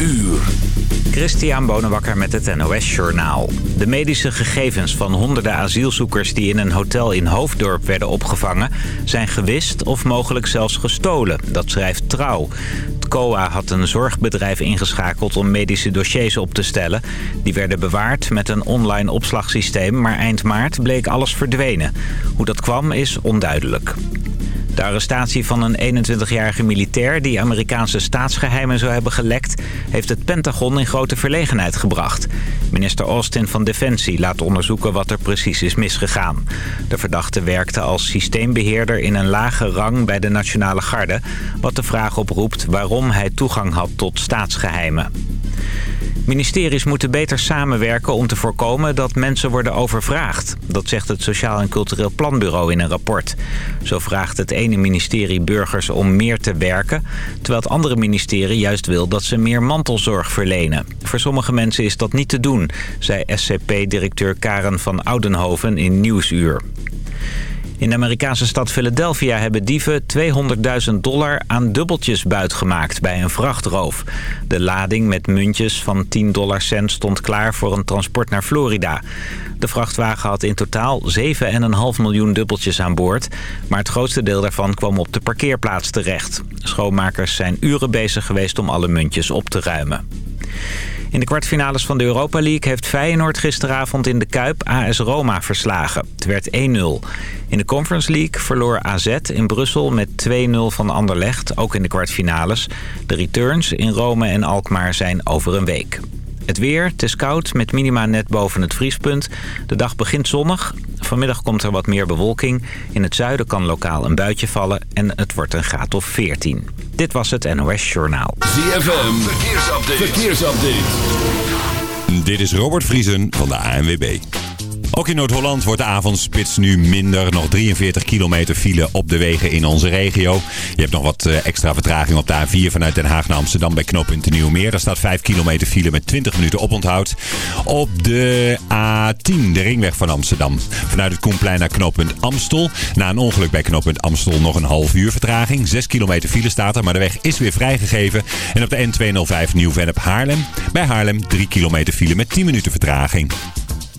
uur. Christian Bonenbakker met het NOS Journaal. De medische gegevens van honderden asielzoekers die in een hotel in Hoofddorp werden opgevangen... zijn gewist of mogelijk zelfs gestolen. Dat schrijft Trouw. Het COA had een zorgbedrijf ingeschakeld om medische dossiers op te stellen. Die werden bewaard met een online opslagsysteem, maar eind maart bleek alles verdwenen. Hoe dat kwam is onduidelijk. De arrestatie van een 21-jarige militair die Amerikaanse staatsgeheimen zou hebben gelekt... heeft het Pentagon in grote verlegenheid gebracht. Minister Austin van Defensie laat onderzoeken wat er precies is misgegaan. De verdachte werkte als systeembeheerder in een lage rang bij de Nationale Garde... wat de vraag oproept waarom hij toegang had tot staatsgeheimen. Ministeries moeten beter samenwerken om te voorkomen dat mensen worden overvraagd. Dat zegt het Sociaal en Cultureel Planbureau in een rapport. Zo vraagt het ene ministerie burgers om meer te werken... terwijl het andere ministerie juist wil dat ze meer mantelzorg verlenen. Voor sommige mensen is dat niet te doen, zei SCP-directeur Karen van Oudenhoven in Nieuwsuur. In de Amerikaanse stad Philadelphia hebben dieven 200.000 dollar aan dubbeltjes buitgemaakt bij een vrachtroof. De lading met muntjes van 10 dollar cent stond klaar voor een transport naar Florida. De vrachtwagen had in totaal 7,5 miljoen dubbeltjes aan boord. Maar het grootste deel daarvan kwam op de parkeerplaats terecht. Schoonmakers zijn uren bezig geweest om alle muntjes op te ruimen. In de kwartfinales van de Europa League heeft Feyenoord gisteravond in de Kuip AS Roma verslagen. Het werd 1-0. In de Conference League verloor AZ in Brussel met 2-0 van Anderlecht, ook in de kwartfinales. De returns in Rome en Alkmaar zijn over een week. Het weer, het is koud met minima net boven het vriespunt. De dag begint zonnig. Vanmiddag komt er wat meer bewolking. In het zuiden kan lokaal een buitje vallen en het wordt een graad of 14. Dit was het NOS Journaal. ZFM, verkeersupdate. verkeersupdate. Dit is Robert Vriesen van de ANWB. Ook in Noord-Holland wordt de avondspits nu minder. Nog 43 kilometer file op de wegen in onze regio. Je hebt nog wat eh, extra vertraging op de A4 vanuit Den Haag naar Amsterdam bij knooppunt Nieuwmeer. Daar staat 5 kilometer file met 20 minuten oponthoud. Op de A10, de ringweg van Amsterdam. Vanuit het Koenplein naar knooppunt Amstel. Na een ongeluk bij knooppunt Amstel nog een half uur vertraging. 6 kilometer file staat er, maar de weg is weer vrijgegeven. En op de N205 Nieuw-Vennep Haarlem. Bij Haarlem 3 kilometer file met 10 minuten vertraging.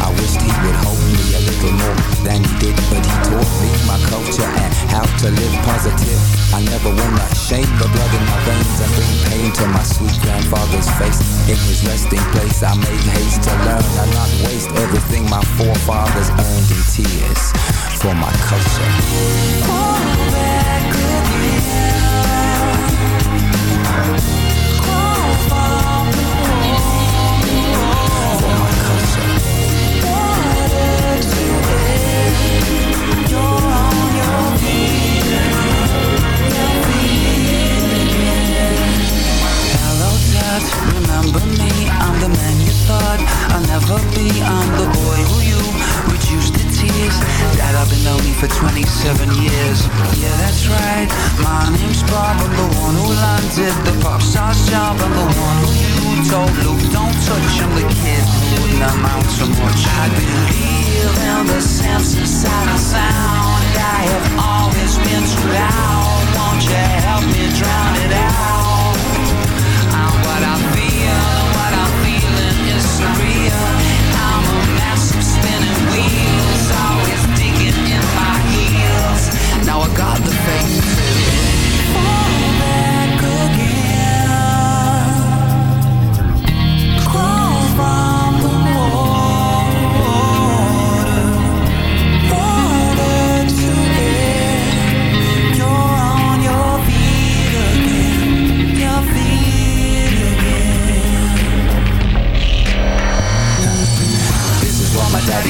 I wished he would hold me a little more than he did But he taught me my culture and how to live positive. I never wanna shame the blood in my veins And bring pain to my sweet grandfather's face. In his resting place I made haste to learn And not waste everything my forefathers earned in tears For my culture thought I'll never be. I'm the boy who you reduced to tears. Dad, I've been lonely for 27 years. Yeah, that's right. My name's Bob. I'm the one who landed the pop star's job. I'm the one who you told Luke don't touch. I'm the kid who wouldn't amount to much. I believe in the sense inside of sound. I have always been too loud. Won't you help me drown it out? Feeling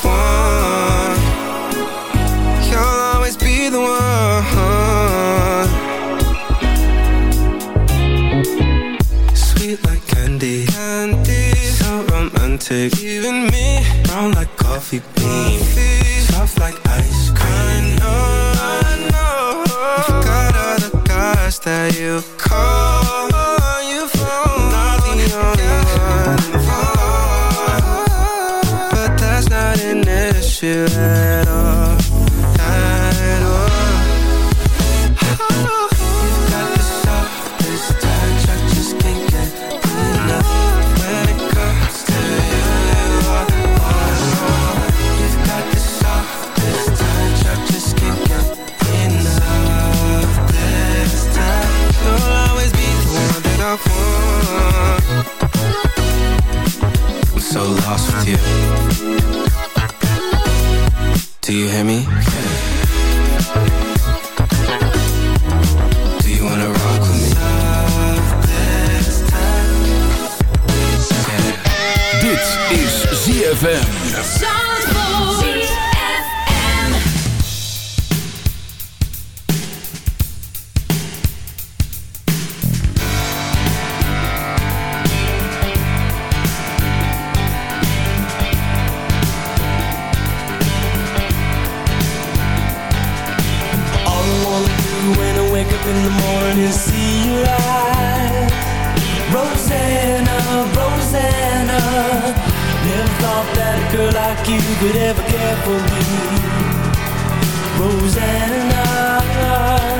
fun. Rosanne and I.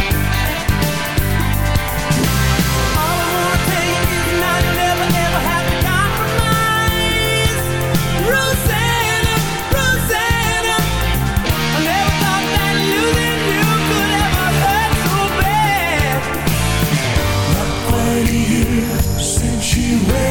She's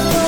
love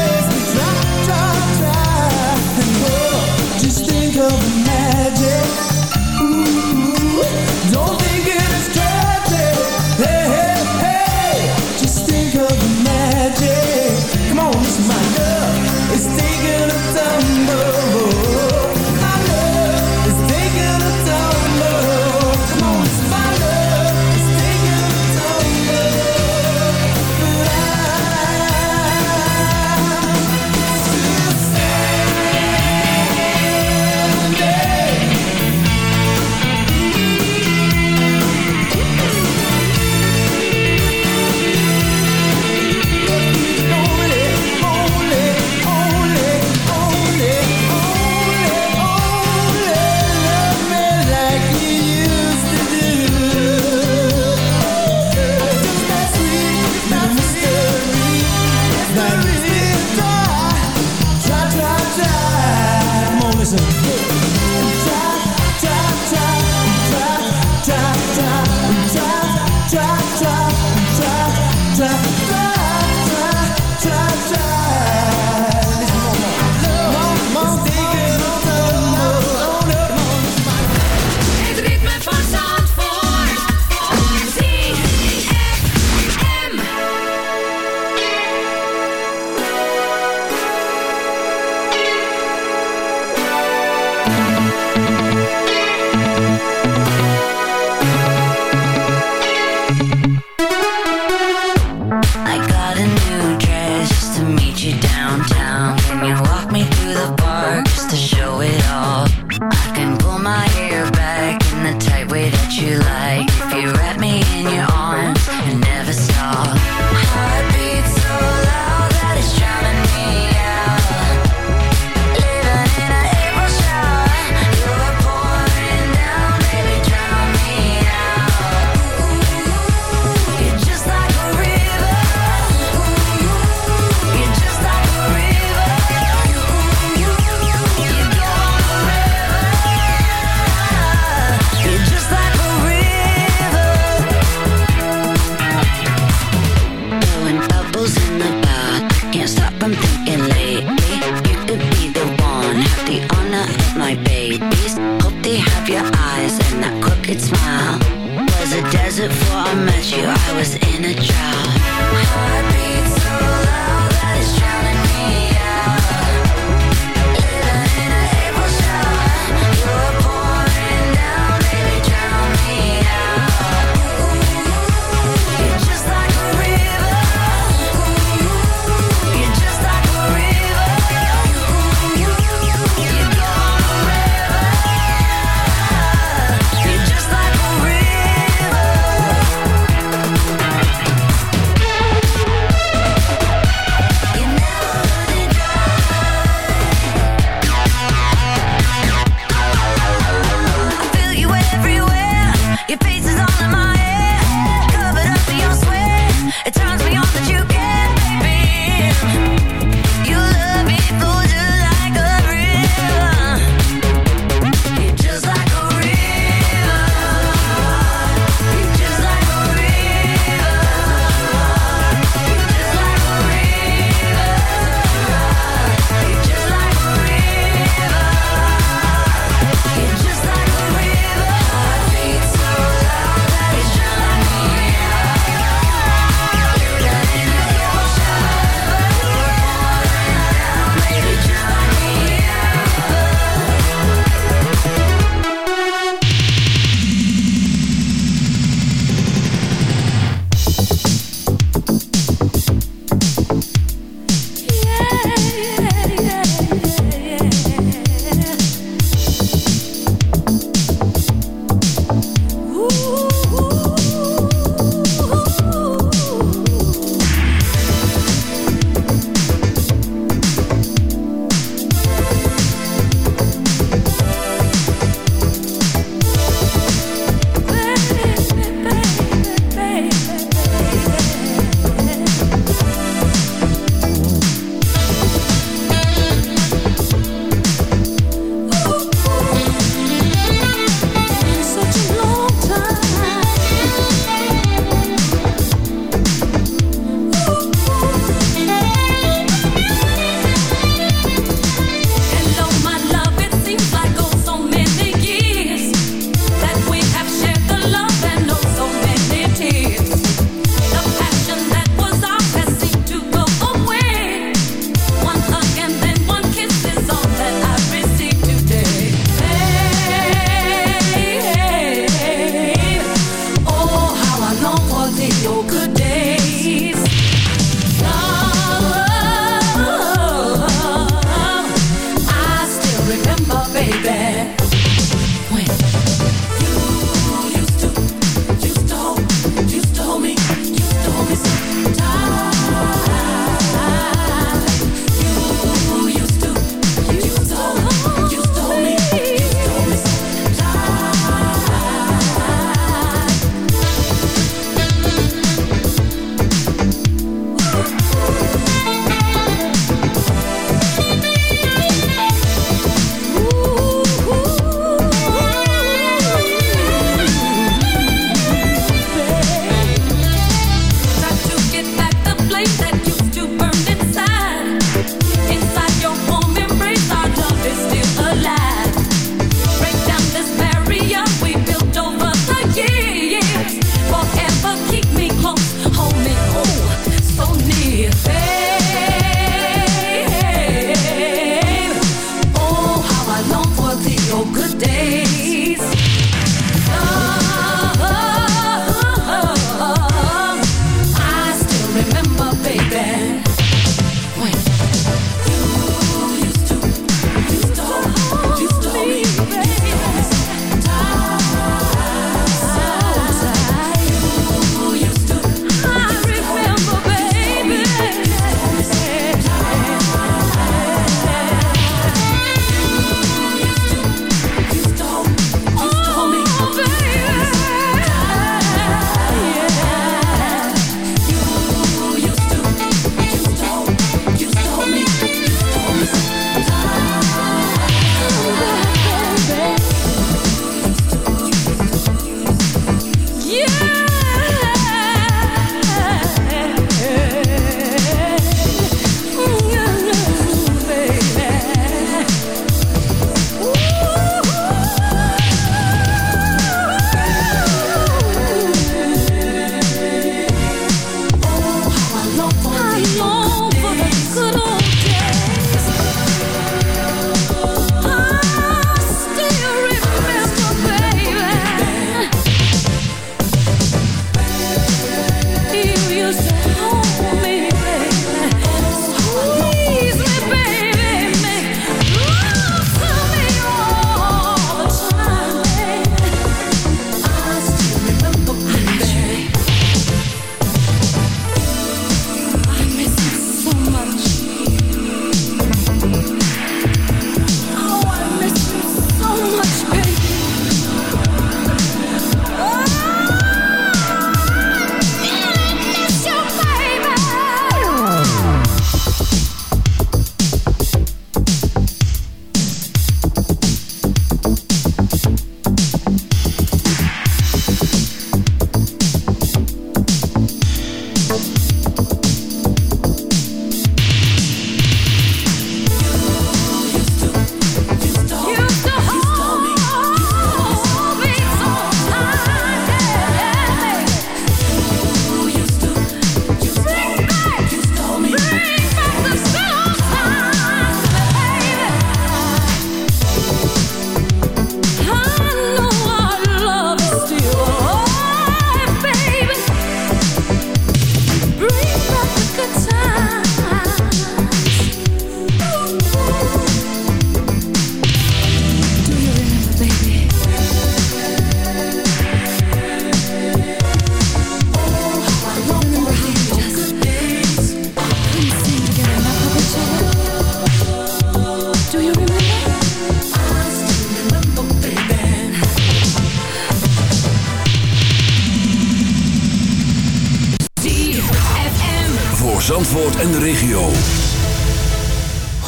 no good days.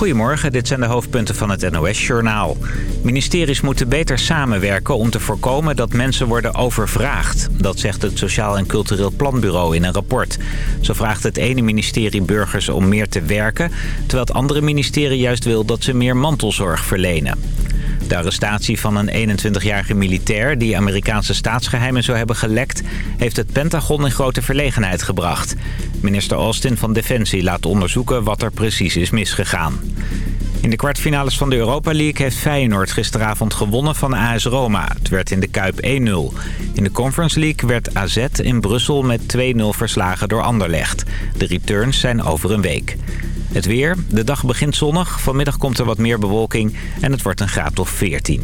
Goedemorgen, dit zijn de hoofdpunten van het NOS-journaal. Ministeries moeten beter samenwerken om te voorkomen dat mensen worden overvraagd. Dat zegt het Sociaal en Cultureel Planbureau in een rapport. Zo vraagt het ene ministerie burgers om meer te werken... terwijl het andere ministerie juist wil dat ze meer mantelzorg verlenen. De arrestatie van een 21-jarige militair die Amerikaanse staatsgeheimen zou hebben gelekt... heeft het Pentagon in grote verlegenheid gebracht. Minister Austin van Defensie laat onderzoeken wat er precies is misgegaan. In de kwartfinales van de Europa League heeft Feyenoord gisteravond gewonnen van AS Roma. Het werd in de Kuip 1-0. In de Conference League werd AZ in Brussel met 2-0 verslagen door Anderlecht. De returns zijn over een week. Het weer. De dag begint zonnig. Vanmiddag komt er wat meer bewolking en het wordt een graad of 14.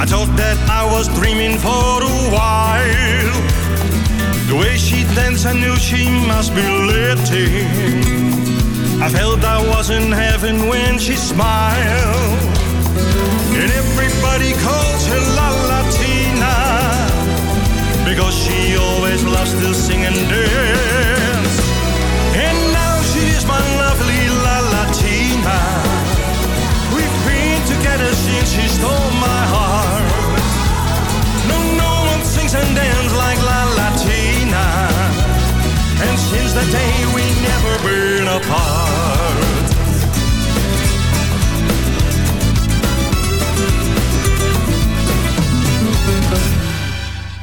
I thought that I was dreaming for a while. The way she danced, I knew she must be lifting. I felt I was in heaven when she smiled. And everybody calls her La Latina because she always loves to sing and dance. Sings and dances like La Latina. And since that day we never been apart.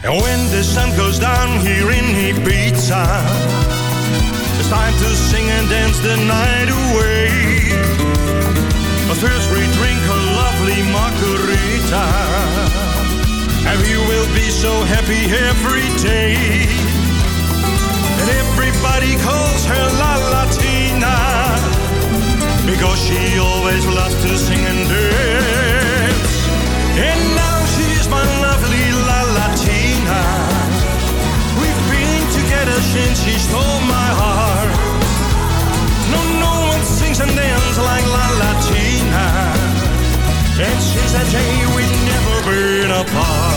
And when the sun goes down here in Ibiza, it's time to sing and dance the night away. But first we drink a lovely margarita, and we will be so happy every day. And everybody calls her La Latina, because she always loves to sing and dance. And now she's my lovely La Latina. We've been together since she stole my heart. No, no one sings and dances like La Latina. And since that apart.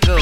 Go.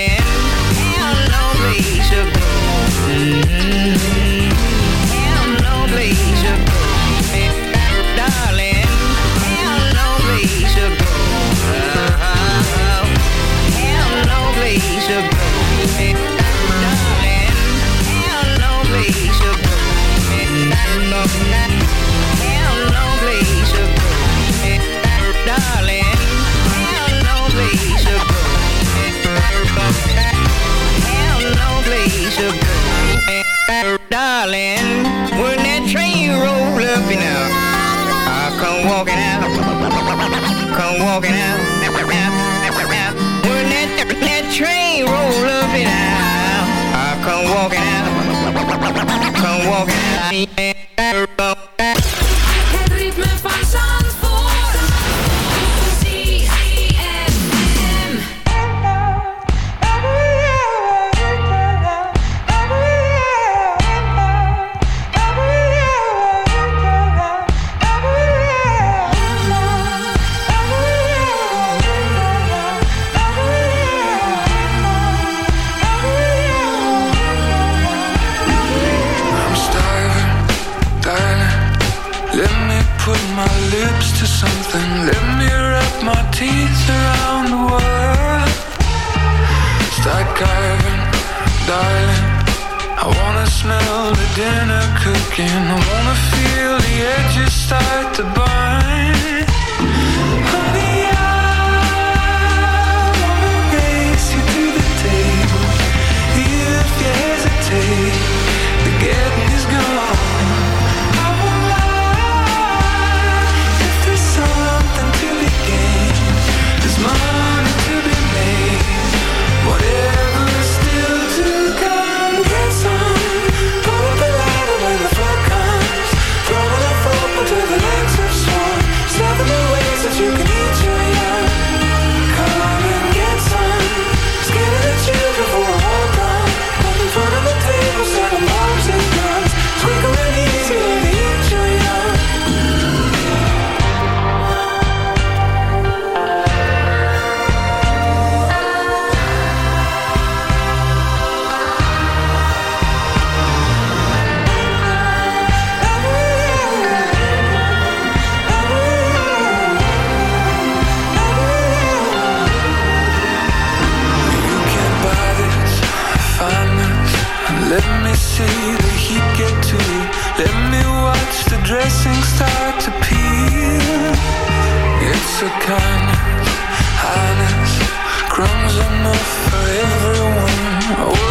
come walking out. wouldn't that, that train roll up and out, I come walking out, come walking out. Darling, I wanna smell the dinner cooking. I wanna feel the edges start to burn. Let me watch the dressing start to peel. It's a kindness, highness, crumbs enough for everyone. Oh,